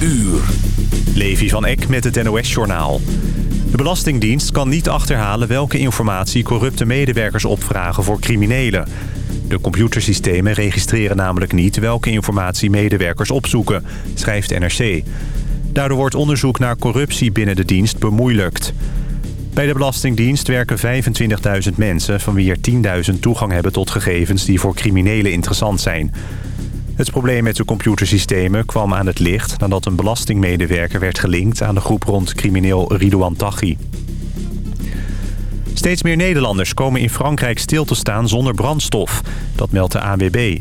uur. Levi van Eck met het NOS-journaal. De Belastingdienst kan niet achterhalen welke informatie corrupte medewerkers opvragen voor criminelen. De computersystemen registreren namelijk niet welke informatie medewerkers opzoeken, schrijft NRC. Daardoor wordt onderzoek naar corruptie binnen de dienst bemoeilijkt. Bij de Belastingdienst werken 25.000 mensen... van wie er 10.000 toegang hebben tot gegevens die voor criminelen interessant zijn. Het probleem met de computersystemen kwam aan het licht... nadat een belastingmedewerker werd gelinkt aan de groep rond crimineel Ridouan Taghi. Steeds meer Nederlanders komen in Frankrijk stil te staan zonder brandstof. Dat meldt de ANWB.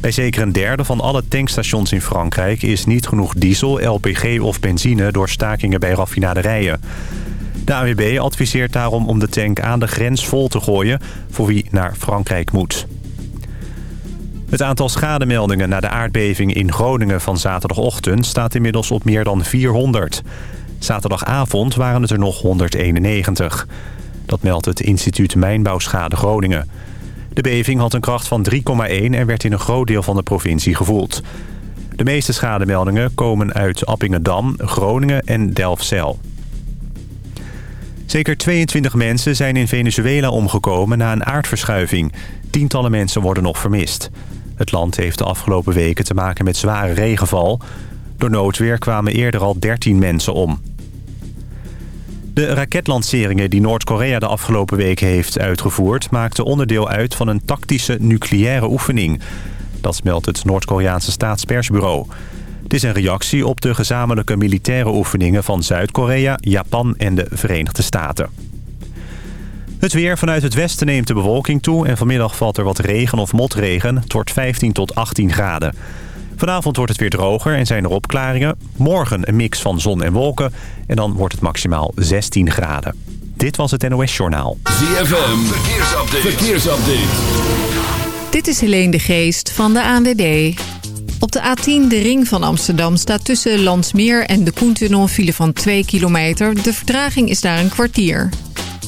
Bij zeker een derde van alle tankstations in Frankrijk... is niet genoeg diesel, LPG of benzine door stakingen bij raffinaderijen. De AWB adviseert daarom om de tank aan de grens vol te gooien... voor wie naar Frankrijk moet. Het aantal schademeldingen na de aardbeving in Groningen van zaterdagochtend... staat inmiddels op meer dan 400. Zaterdagavond waren het er nog 191. Dat meldt het instituut Mijnbouwschade Groningen. De beving had een kracht van 3,1 en werd in een groot deel van de provincie gevoeld. De meeste schademeldingen komen uit Appingedam, Groningen en Delfzijl. Zeker 22 mensen zijn in Venezuela omgekomen na een aardverschuiving. Tientallen mensen worden nog vermist. Het land heeft de afgelopen weken te maken met zware regenval. Door noodweer kwamen eerder al 13 mensen om. De raketlanceringen die Noord-Korea de afgelopen weken heeft uitgevoerd... maakten onderdeel uit van een tactische nucleaire oefening. Dat meldt het Noord-Koreaanse staatspersbureau. Het is een reactie op de gezamenlijke militaire oefeningen van Zuid-Korea, Japan en de Verenigde Staten. Het weer vanuit het westen neemt de bewolking toe... en vanmiddag valt er wat regen of motregen. Het wordt 15 tot 18 graden. Vanavond wordt het weer droger en zijn er opklaringen. Morgen een mix van zon en wolken. En dan wordt het maximaal 16 graden. Dit was het NOS Journaal. ZFM, verkeersupdate. verkeersupdate. Dit is Helene de Geest van de ANWB. Op de A10, de ring van Amsterdam, staat tussen Landsmeer en de Koentunnel een file van 2 kilometer. De vertraging is daar een kwartier.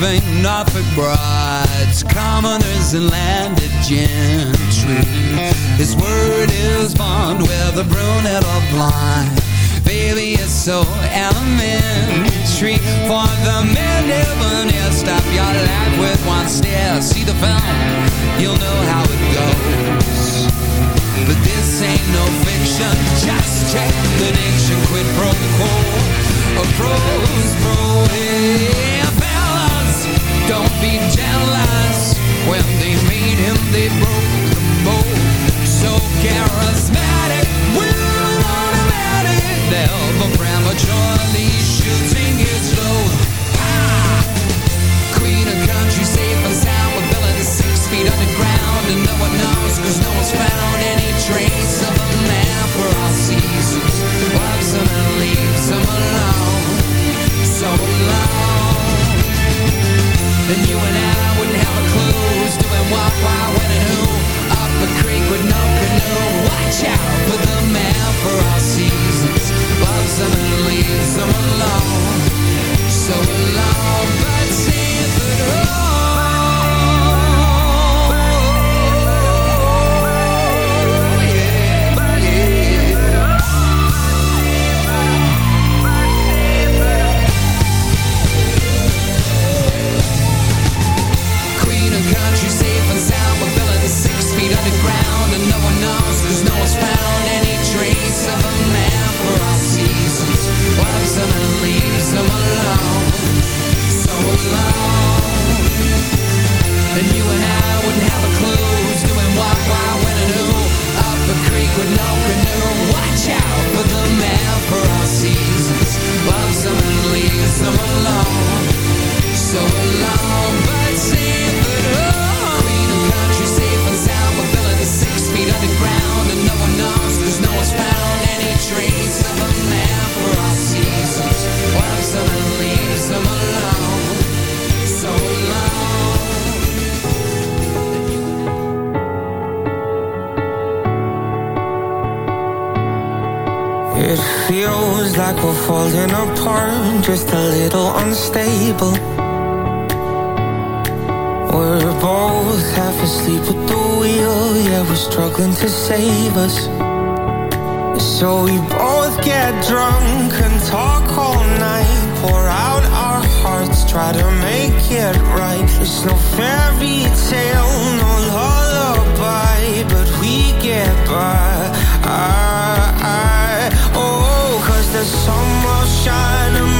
lords Saving Norfolk brides Commoners and landed gentry. His word is bond Whether brunette or blind. Baby, it's so elementary. For the men never Stop your life with one stare. See the film, you'll know how it goes. But this ain't no fiction Just check the diction Quid pro quo. A pro's pro fellas Don't be jealous When they made him, they broke the mold So charismatic never prematurely shooting his load. Ah! Queen of country, safe and sound, with villains six feet underground, and no one knows, cause no one's found any trace of a man for all seasons. Him and leaves him alone, so alone. Then you and I wouldn't have a clue. Who's doing what, why, when and who? Up a creek with no canoe. Watch out for the man for all seasons. Loves them and leaves them alone. So alone, but see through asleep at the wheel Yeah, we're struggling to save us. So we both get drunk and talk all night Pour out our hearts, try to make it right. It's no fairy tale, no lullaby But we get by. I, I, Oh, cause the sun will shine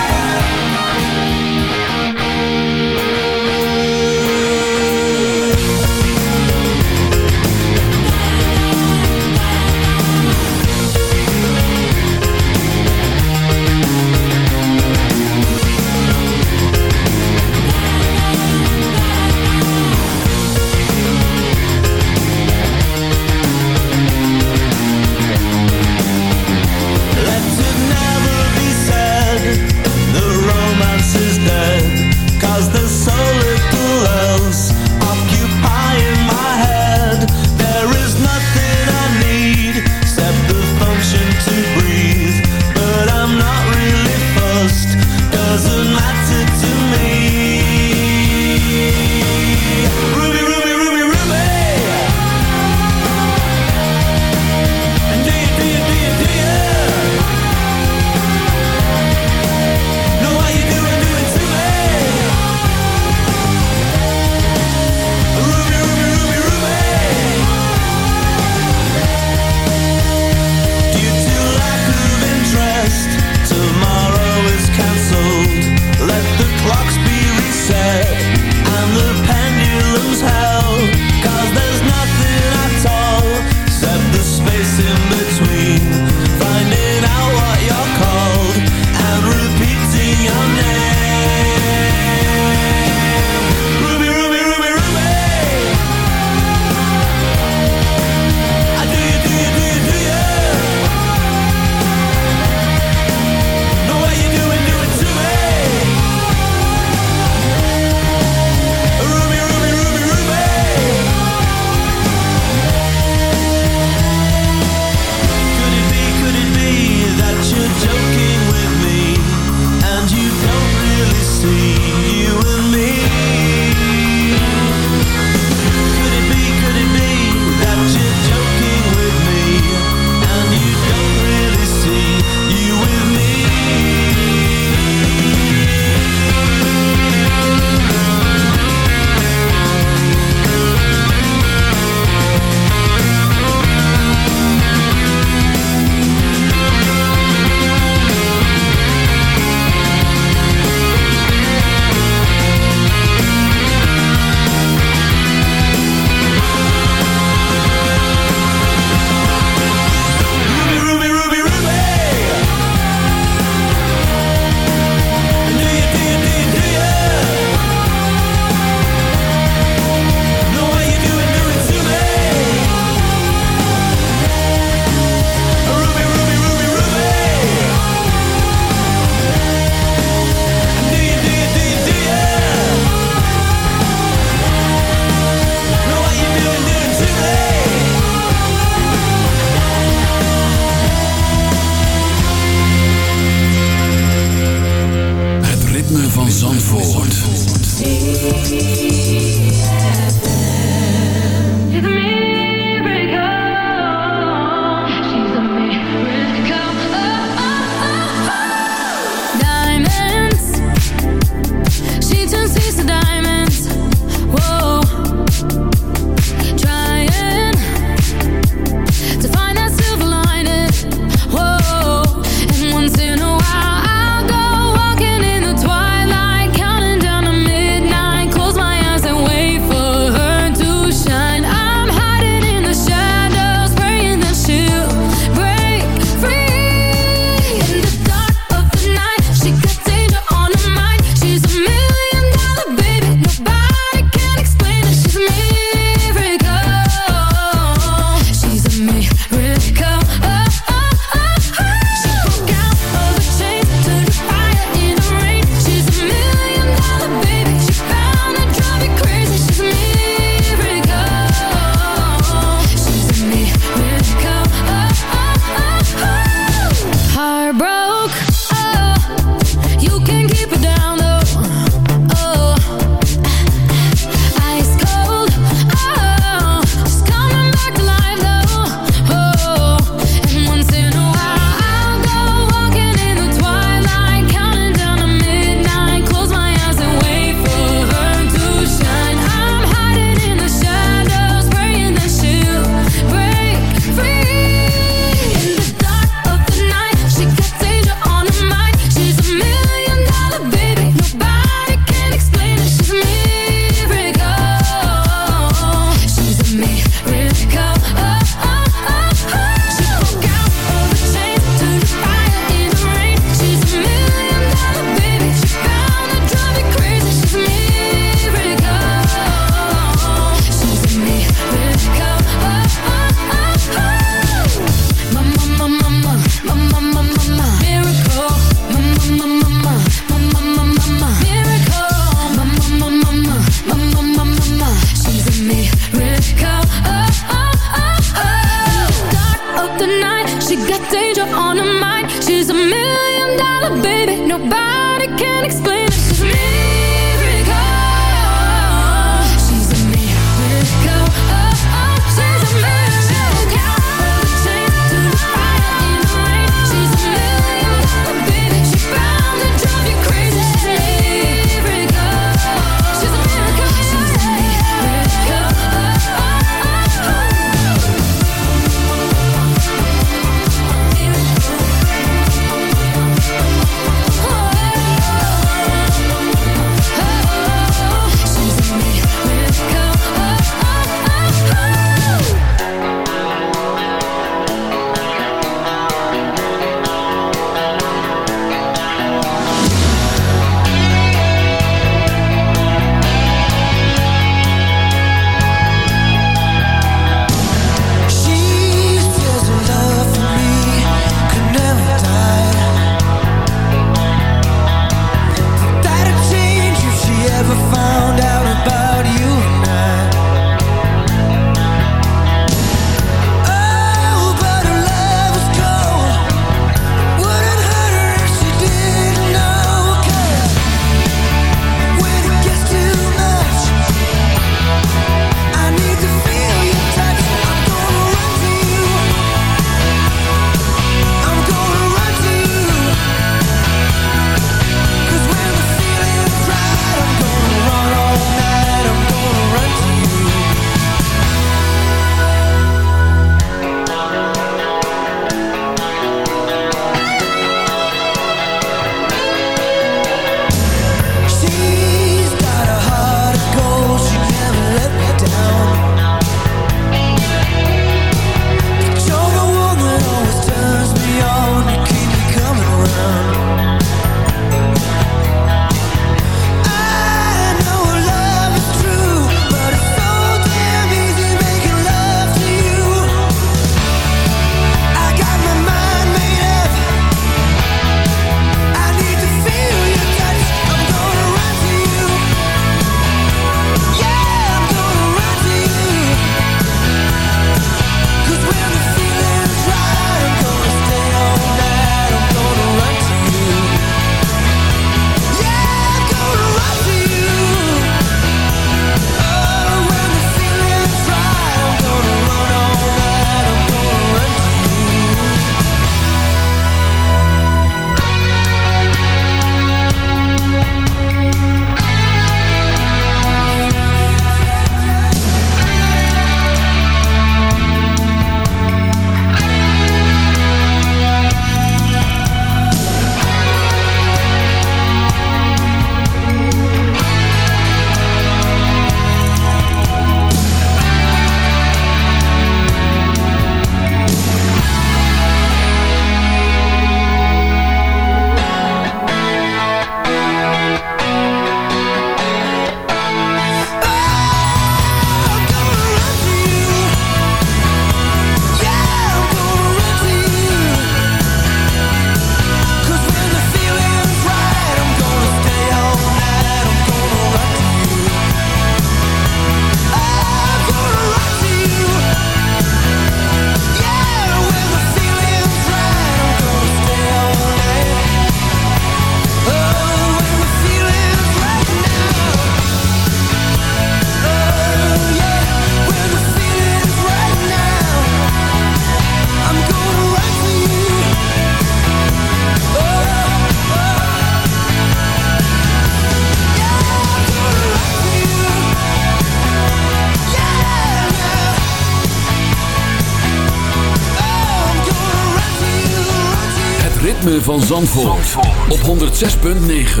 Van Zandvoort, op 106.9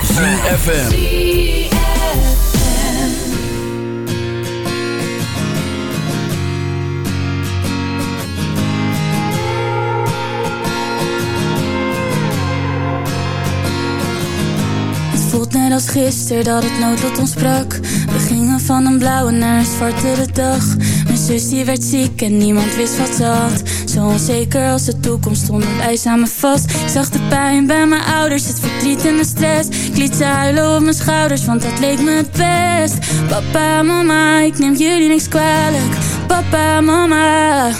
CFFM Het voelt net als gisteren dat het noodlot ons sprak. We gingen van een blauwe naar een zwartere dag zus die werd ziek en niemand wist wat ze had. Zo onzeker als de toekomst stonden wij samen vast. Ik zag de pijn bij mijn ouders, het verdriet en de stress. Ik liet ze huilen op mijn schouders, want dat leek me het best. Papa, mama, ik neem jullie niks kwalijk. Papa, mama.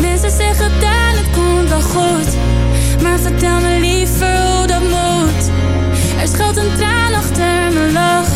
Mensen zeggen dat het komt wel goed. Maar vertel me liever hoe dat moet. Er schuilt een traan achter mijn lach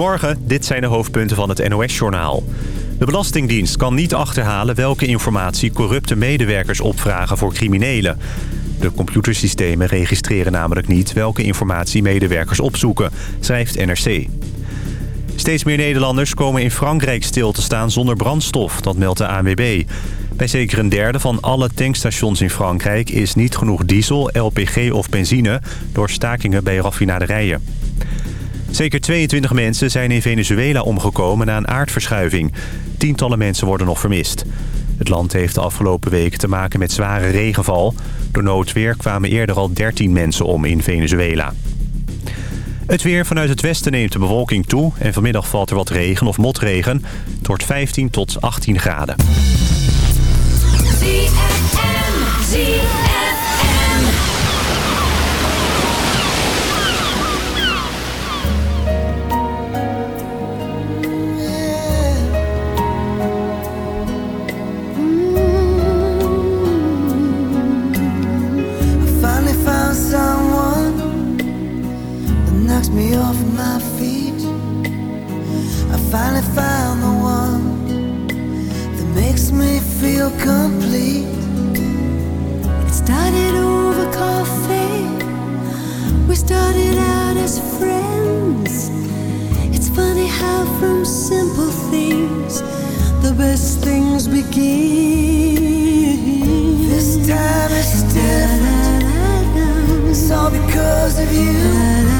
Goedemorgen, dit zijn de hoofdpunten van het NOS-journaal. De Belastingdienst kan niet achterhalen welke informatie corrupte medewerkers opvragen voor criminelen. De computersystemen registreren namelijk niet welke informatie medewerkers opzoeken, schrijft NRC. Steeds meer Nederlanders komen in Frankrijk stil te staan zonder brandstof, dat meldt de ANWB. Bij zeker een derde van alle tankstations in Frankrijk is niet genoeg diesel, LPG of benzine door stakingen bij raffinaderijen. Zeker 22 mensen zijn in Venezuela omgekomen na een aardverschuiving. Tientallen mensen worden nog vermist. Het land heeft de afgelopen weken te maken met zware regenval. Door noodweer kwamen eerder al 13 mensen om in Venezuela. Het weer vanuit het westen neemt de bewolking toe... en vanmiddag valt er wat regen of motregen. Het wordt 15 tot 18 graden. Complete. It started over coffee. We started out as friends. It's funny how from simple things the best things begin. This time it's different. It's all because of you.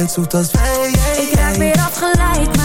bent zoet als wij. Ik raak weer afgeleid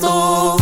dance.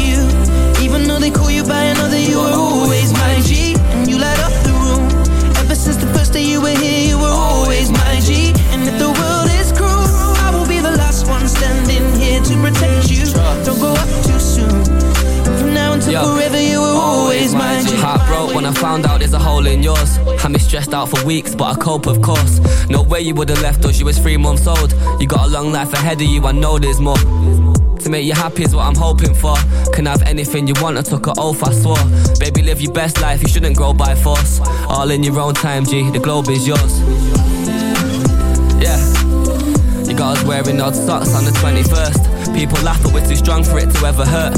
stressed out for weeks, but I cope, of course. No way you would've left us, you was three months old. You got a long life ahead of you, I know there's more. To make you happy is what I'm hoping for. Can have anything you want, I took an oath, I swore. Baby, live your best life, you shouldn't grow by force. All in your own time, G, the globe is yours. Yeah. You got us wearing odd socks on the 21st. People laugh, but we're too strong for it to ever hurt.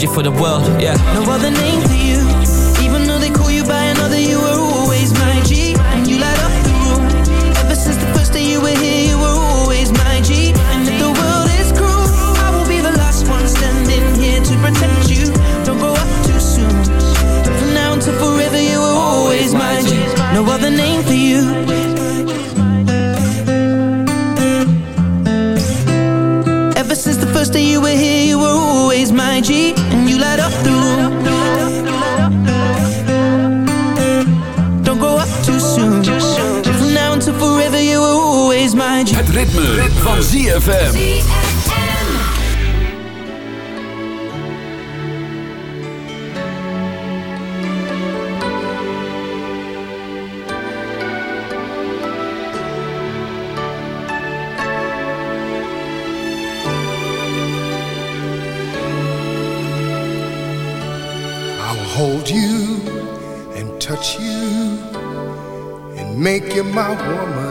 it for the world, yeah. No other name for you. Even though they call you by another You were always my G. And you light up the room. Ever since the first day you were here You were always my G. And if the world is cruel I will be the last one standing here To protect you. Don't grow up too soon. From now until forever You were always my G. No other name for you. Ever since the first day you were here You were always my G Het ritme, van ZFM. I'll hold you and touch you and make you my woman.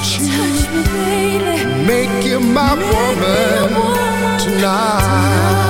touch you. Touch me, Make you my Make woman, woman, tonight. tonight.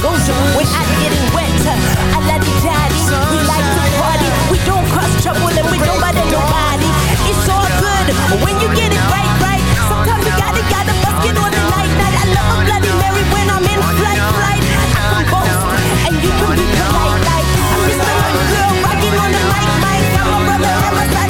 goes when I getting wet. I love you, daddy. We like to party. We don't cross trouble and we don't bother nobody. It's all good when you get it right, right. Sometimes you gotta, gotta bust it on the night, night. I love a bloody Mary when I'm in flight, flight. I can boast and you can be polite, like I'm just a girl rocking on the mic, mic. I'm a brother, I'm a son.